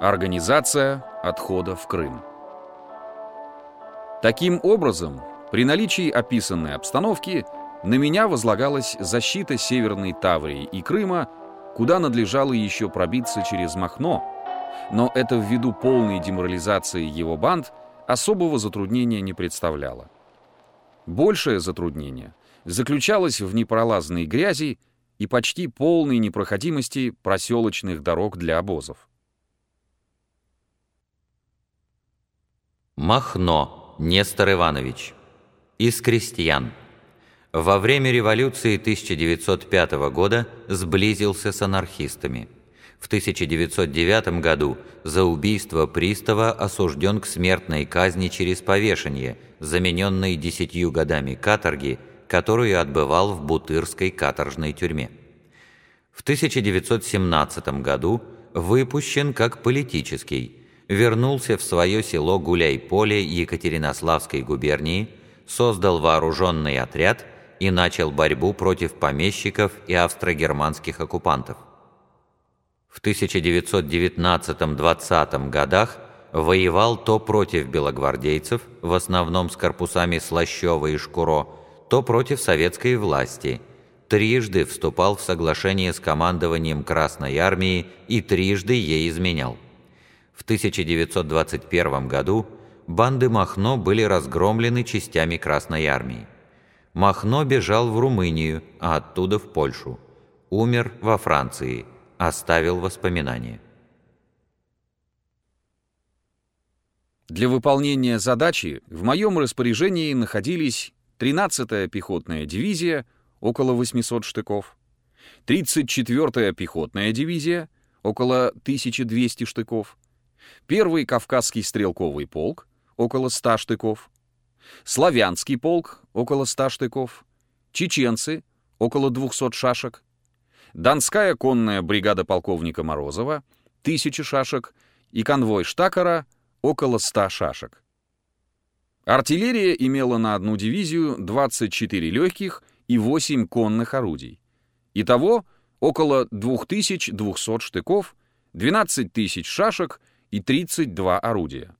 Организация отхода в Крым. Таким образом, при наличии описанной обстановки на меня возлагалась защита Северной Таврии и Крыма, куда надлежало еще пробиться через Махно, но это ввиду полной деморализации его банд особого затруднения не представляло. Большее затруднение заключалось в непролазной грязи и почти полной непроходимости проселочных дорог для обозов. Махно Нестор Иванович из крестьян. Во время революции 1905 года сблизился с анархистами. В 1909 году за убийство пристава осужден к смертной казни через повешение, замененной десятью годами каторги, которую отбывал в Бутырской каторжной тюрьме. В 1917 году выпущен как политический, вернулся в свое село Гуляй-Поле Екатеринославской губернии, создал вооруженный отряд и начал борьбу против помещиков и австро-германских оккупантов. В 1919-20 годах воевал то против белогвардейцев, в основном с корпусами Слащева и Шкуро, то против советской власти. Трижды вступал в соглашение с командованием Красной Армии и трижды ей изменял. В 1921 году банды Махно были разгромлены частями Красной Армии. Махно бежал в Румынию, а оттуда в Польшу. Умер во Франции, оставил воспоминания. Для выполнения задачи в моем распоряжении находились 13-я пехотная дивизия, около 800 штыков, 34-я пехотная дивизия, около 1200 штыков, Первый Кавказский стрелковый полк — около 100 штыков, Славянский полк — около 100 штыков, чеченцы — около 200 шашек, Донская конная бригада полковника Морозова — 1000 шашек и конвой Штакара — около 100 шашек. Артиллерия имела на одну дивизию 24 легких и 8 конных орудий. Итого около 2200 штыков, 12 тысяч шашек и 32 орудия.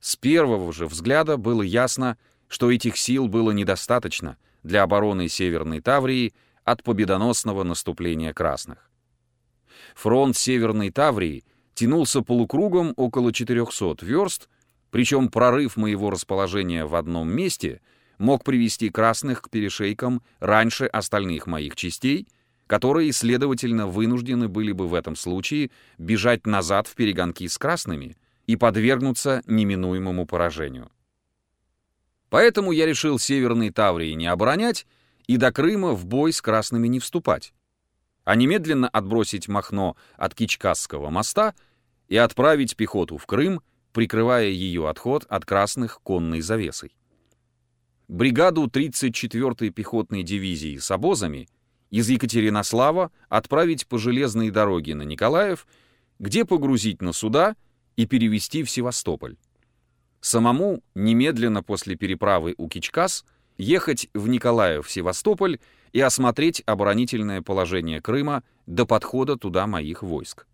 С первого же взгляда было ясно, что этих сил было недостаточно для обороны Северной Таврии от победоносного наступления красных. Фронт Северной Таврии тянулся полукругом около 400 верст, причем прорыв моего расположения в одном месте мог привести красных к перешейкам раньше остальных моих частей — которые, следовательно, вынуждены были бы в этом случае бежать назад в перегонки с красными и подвергнуться неминуемому поражению. Поэтому я решил Северной Таврии не оборонять и до Крыма в бой с красными не вступать, а немедленно отбросить Махно от Кичкасского моста и отправить пехоту в Крым, прикрывая ее отход от красных конной завесой. Бригаду 34-й пехотной дивизии с обозами из Екатеринослава отправить по железной дороге на Николаев, где погрузить на суда и перевести в Севастополь. Самому немедленно после переправы у Кичкас ехать в Николаев-Севастополь и осмотреть оборонительное положение Крыма до подхода туда моих войск.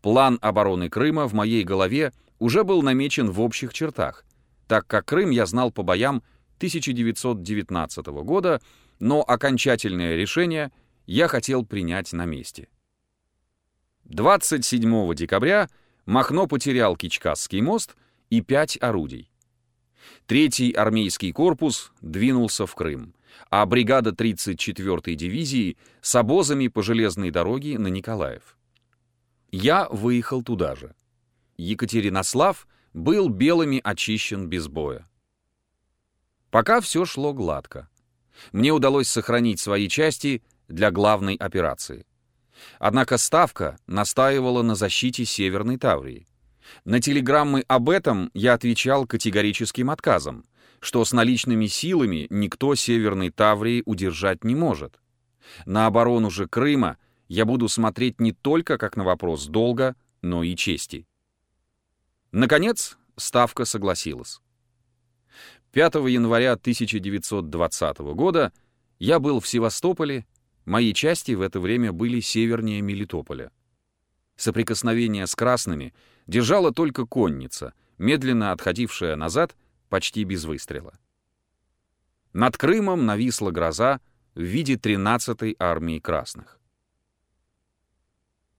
План обороны Крыма в моей голове уже был намечен в общих чертах, так как Крым я знал по боям 1919 года но окончательное решение я хотел принять на месте. 27 декабря Махно потерял Кичкасский мост и пять орудий. Третий армейский корпус двинулся в Крым, а бригада 34-й дивизии с обозами по железной дороге на Николаев. Я выехал туда же. Екатеринослав был белыми очищен без боя. Пока все шло гладко мне удалось сохранить свои части для главной операции. Однако Ставка настаивала на защите Северной Таврии. На телеграммы об этом я отвечал категорическим отказом, что с наличными силами никто Северной Таврии удержать не может. На оборону же Крыма я буду смотреть не только как на вопрос долга, но и чести. Наконец, Ставка согласилась. 5 января 1920 года я был в Севастополе, мои части в это время были севернее Мелитополя. Соприкосновение с красными держала только конница, медленно отходившая назад почти без выстрела. Над Крымом нависла гроза в виде 13-й армии красных.